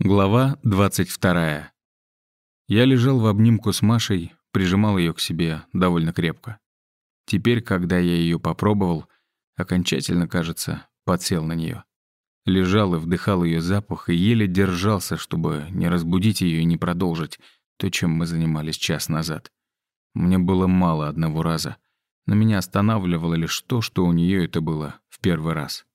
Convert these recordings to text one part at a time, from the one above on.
Глава 22. Я лежал в обнимку с Машей, прижимал ее к себе довольно крепко. Теперь, когда я ее попробовал, окончательно, кажется, подсел на нее. Лежал и вдыхал ее запах и еле держался, чтобы не разбудить ее и не продолжить то, чем мы занимались час назад. Мне было мало одного раза, но меня останавливало лишь то, что у нее это было в первый раз.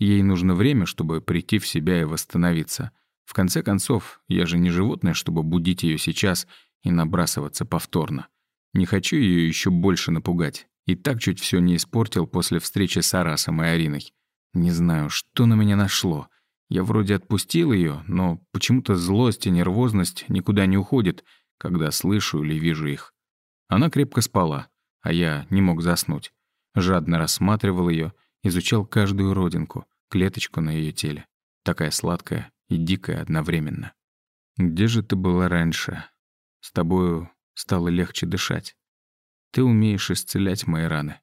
Ей нужно время, чтобы прийти в себя и восстановиться — в конце концов, я же не животное, чтобы будить ее сейчас и набрасываться повторно. Не хочу ее еще больше напугать. И так чуть все не испортил после встречи с Арасом и Ариной. Не знаю, что на меня нашло. Я вроде отпустил ее, но почему-то злость и нервозность никуда не уходят, когда слышу или вижу их. Она крепко спала, а я не мог заснуть. Жадно рассматривал ее, изучал каждую родинку, клеточку на ее теле. Такая сладкая, и дикая одновременно. «Где же ты была раньше? С тобою стало легче дышать. Ты умеешь исцелять мои раны».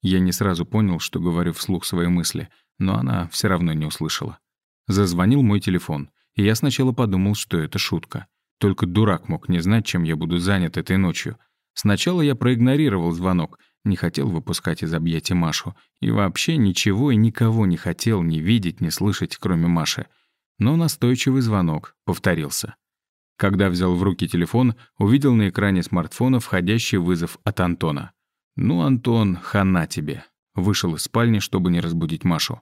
Я не сразу понял, что говорю вслух свои мысли, но она все равно не услышала. Зазвонил мой телефон, и я сначала подумал, что это шутка. Только дурак мог не знать, чем я буду занят этой ночью. Сначала я проигнорировал звонок, не хотел выпускать из объятий Машу, и вообще ничего и никого не хотел ни видеть, ни слышать, кроме Маши но настойчивый звонок повторился. Когда взял в руки телефон, увидел на экране смартфона входящий вызов от Антона. «Ну, Антон, хана тебе». Вышел из спальни, чтобы не разбудить Машу.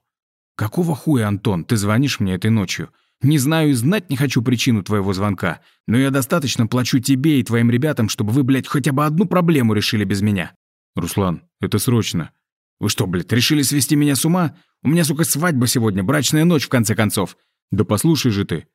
«Какого хуя, Антон, ты звонишь мне этой ночью? Не знаю и знать не хочу причину твоего звонка, но я достаточно плачу тебе и твоим ребятам, чтобы вы, блядь, хотя бы одну проблему решили без меня». «Руслан, это срочно». «Вы что, блядь, решили свести меня с ума? У меня, сука, свадьба сегодня, брачная ночь, в конце концов. «Да послушай же ты».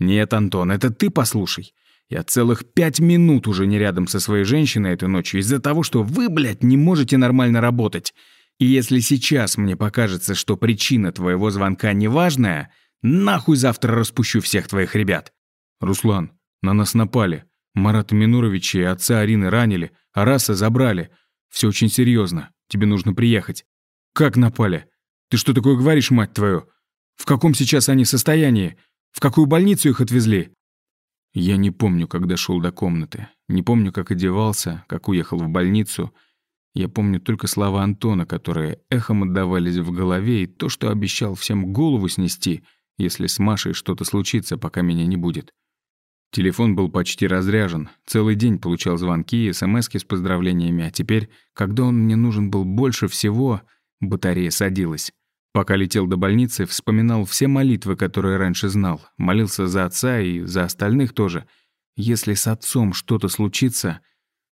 «Нет, Антон, это ты послушай. Я целых пять минут уже не рядом со своей женщиной этой ночью из-за того, что вы, блядь, не можете нормально работать. И если сейчас мне покажется, что причина твоего звонка неважная, нахуй завтра распущу всех твоих ребят». «Руслан, на нас напали. Марата Минуровича и отца Арины ранили, а Раса забрали. Все очень серьезно. Тебе нужно приехать». «Как напали? Ты что такое говоришь, мать твою? В каком сейчас они состоянии? В какую больницу их отвезли?» Я не помню, когда шел до комнаты. Не помню, как одевался, как уехал в больницу. Я помню только слова Антона, которые эхом отдавались в голове, и то, что обещал всем голову снести, если с Машей что-то случится, пока меня не будет. Телефон был почти разряжен. Целый день получал звонки и смс с поздравлениями, а теперь, когда он мне нужен был больше всего, батарея садилась. Пока летел до больницы, вспоминал все молитвы, которые раньше знал. Молился за отца и за остальных тоже. Если с отцом что-то случится,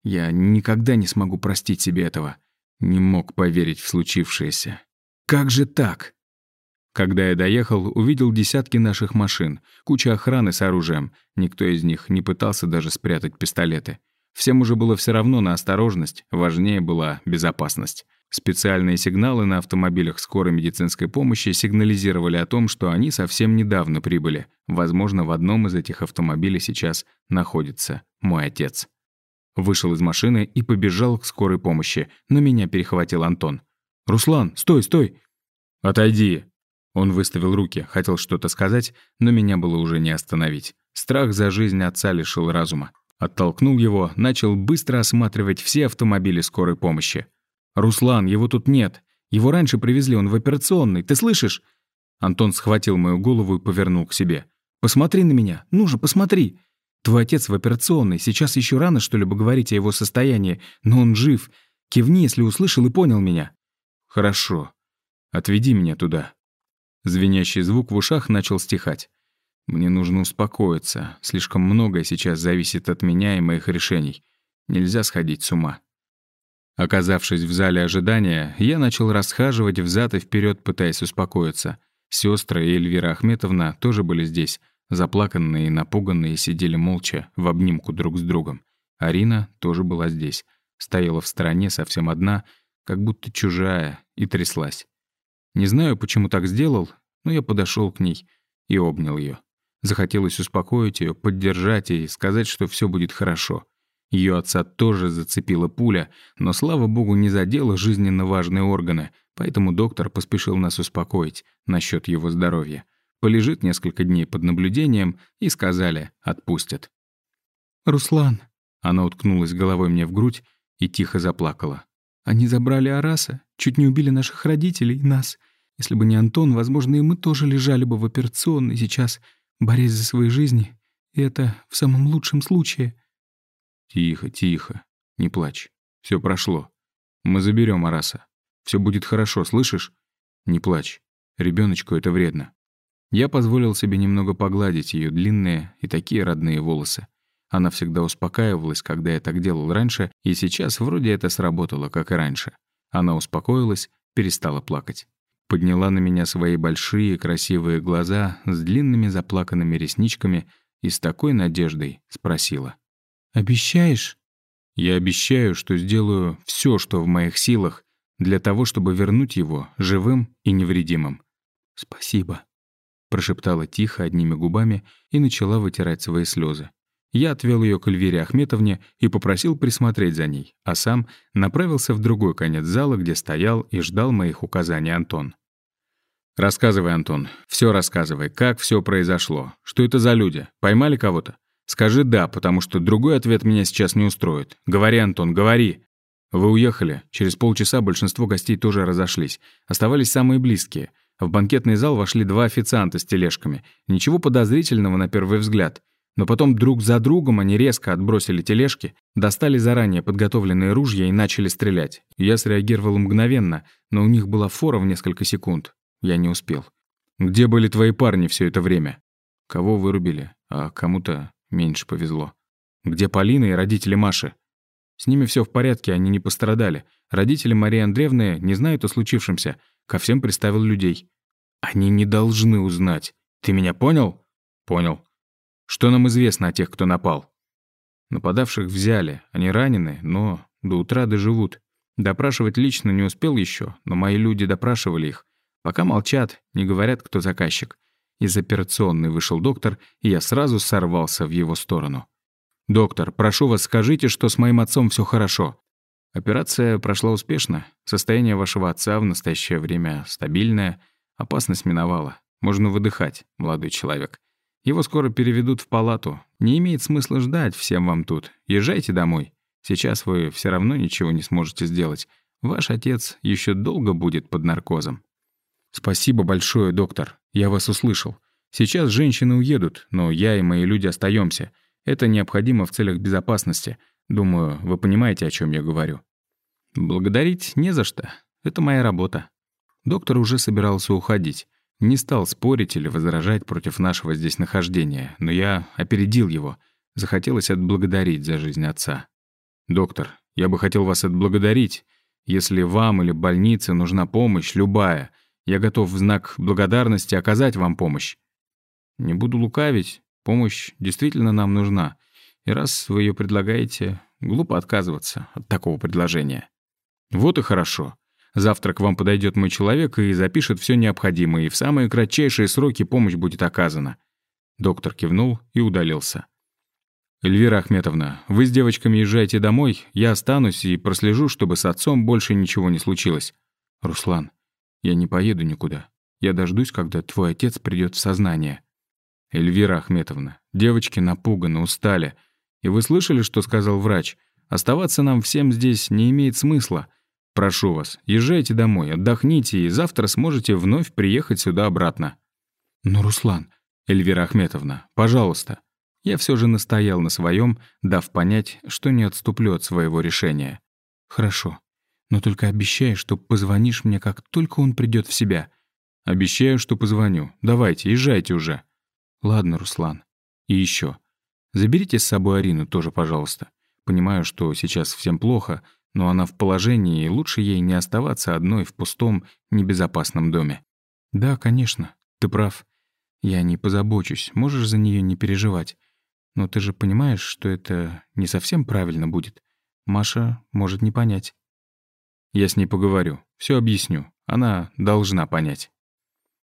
я никогда не смогу простить себе этого. Не мог поверить в случившееся. Как же так? Когда я доехал, увидел десятки наших машин, куча охраны с оружием. Никто из них не пытался даже спрятать пистолеты. Всем уже было все равно на осторожность, важнее была безопасность. Специальные сигналы на автомобилях скорой медицинской помощи сигнализировали о том, что они совсем недавно прибыли. Возможно, в одном из этих автомобилей сейчас находится мой отец. Вышел из машины и побежал к скорой помощи, но меня перехватил Антон. «Руслан, стой, стой!» «Отойди!» Он выставил руки, хотел что-то сказать, но меня было уже не остановить. Страх за жизнь отца лишил разума. Оттолкнул его, начал быстро осматривать все автомобили скорой помощи. «Руслан, его тут нет. Его раньше привезли, он в операционной. Ты слышишь?» Антон схватил мою голову и повернул к себе. «Посмотри на меня. Ну же, посмотри. Твой отец в операционной. Сейчас еще рано что-либо говорить о его состоянии, но он жив. Кивни, если услышал и понял меня». «Хорошо. Отведи меня туда». Звенящий звук в ушах начал стихать. «Мне нужно успокоиться. Слишком многое сейчас зависит от меня и моих решений. Нельзя сходить с ума». Оказавшись в зале ожидания, я начал расхаживать взад и вперед, пытаясь успокоиться. Сестры и Эльвира Ахметовна тоже были здесь. Заплаканные и напуганные сидели молча, в обнимку друг с другом. Арина тоже была здесь. Стояла в стороне совсем одна, как будто чужая, и тряслась. Не знаю, почему так сделал, но я подошел к ней и обнял ее. Захотелось успокоить ее, поддержать и сказать, что все будет хорошо. Ее отца тоже зацепила пуля, но, слава богу, не задела жизненно важные органы, поэтому доктор поспешил нас успокоить насчет его здоровья. полежит несколько дней под наблюдением и сказали «отпустят». «Руслан», — она уткнулась головой мне в грудь и тихо заплакала. «Они забрали Араса, чуть не убили наших родителей и нас. Если бы не Антон, возможно, и мы тоже лежали бы в операционной сейчас, борясь за свои жизни. И это в самом лучшем случае». «Тихо, тихо, не плачь. Все прошло. Мы заберем Араса. Все будет хорошо, слышишь? Не плачь. Ребеночку это вредно. Я позволил себе немного погладить ее длинные и такие родные волосы. Она всегда успокаивалась, когда я так делал раньше, и сейчас вроде это сработало, как и раньше. Она успокоилась, перестала плакать. Подняла на меня свои большие красивые глаза с длинными заплаканными ресничками и с такой надеждой спросила. «Обещаешь?» «Я обещаю, что сделаю все, что в моих силах, для того, чтобы вернуть его живым и невредимым». «Спасибо», прошептала тихо одними губами и начала вытирать свои слезы. Я отвел ее к Эльвире Ахметовне и попросил присмотреть за ней, а сам направился в другой конец зала, где стоял и ждал моих указаний Антон. «Рассказывай, Антон, все рассказывай, как все произошло, что это за люди, поймали кого-то? Скажи «да», потому что другой ответ меня сейчас не устроит. Говори, Антон, говори!» «Вы уехали. Через полчаса большинство гостей тоже разошлись. Оставались самые близкие. В банкетный зал вошли два официанта с тележками. Ничего подозрительного на первый взгляд. Но потом друг за другом они резко отбросили тележки, достали заранее подготовленные ружья и начали стрелять. Я среагировал мгновенно, но у них была фора в несколько секунд. Я не успел. «Где были твои парни все это время?» «Кого вырубили, а кому-то меньше повезло». «Где Полина и родители Маши?» «С ними все в порядке, они не пострадали. Родители Марии Андреевны не знают о случившемся. Ко всем приставил людей. Они не должны узнать. Ты меня понял? Понял. Что нам известно о тех, кто напал? Нападавших взяли. Они ранены, но до утра доживут. Допрашивать лично не успел еще, но мои люди допрашивали их. Пока молчат, не говорят, кто заказчик. Из операционной вышел доктор, и я сразу сорвался в его сторону. «Доктор, прошу вас, скажите, что с моим отцом все хорошо. Операция прошла успешно. Состояние вашего отца в настоящее время стабильное. Опасность миновала. Можно выдыхать, молодой человек. Его скоро переведут в палату. Не имеет смысла ждать всем вам тут. Езжайте домой. Сейчас вы все равно ничего не сможете сделать. Ваш отец еще долго будет под наркозом. Спасибо большое, доктор. Я вас услышал. Сейчас женщины уедут, но я и мои люди остаемся. Это необходимо в целях безопасности — Думаю, вы понимаете, о чем я говорю. Благодарить не за что. Это моя работа. Доктор уже собирался уходить. Не стал спорить или возражать против нашего здесь нахождения, но я опередил его. Захотелось отблагодарить за жизнь отца. «Доктор, я бы хотел вас отблагодарить. Если вам или больнице нужна помощь, любая, я готов в знак благодарности оказать вам помощь. Не буду лукавить, помощь действительно нам нужна. И раз вы ее предлагаете, глупо отказываться от такого предложения. Вот и хорошо. Завтра к вам подойдет мой человек и запишет все необходимое, и в самые кратчайшие сроки помощь будет оказана. Доктор кивнул и удалился. «Эльвира Ахметовна, вы с девочками езжайте домой, я останусь и прослежу, чтобы с отцом больше ничего не случилось. Руслан, я не поеду никуда. Я дождусь, когда твой отец придет в сознание». «Эльвира Ахметовна, девочки напуганы, устали. И вы слышали, что сказал врач? Оставаться нам всем здесь не имеет смысла. Прошу вас, езжайте домой, отдохните, и завтра сможете вновь приехать сюда обратно». «Но, Руслан...» «Эльвира Ахметовна, пожалуйста». Я все же настоял на своем, дав понять, что не отступлю от своего решения. «Хорошо. Но только обещай, что позвонишь мне, как только он придет в себя». «Обещаю, что позвоню. Давайте, езжайте уже». «Ладно, Руслан. И еще. Заберите с собой Арину тоже, пожалуйста. Понимаю, что сейчас всем плохо, но она в положении, и лучше ей не оставаться одной в пустом, небезопасном доме. Да, конечно, ты прав. Я не позабочусь, можешь за нее не переживать. Но ты же понимаешь, что это не совсем правильно будет. Маша может не понять. Я с ней поговорю, все объясню. Она должна понять.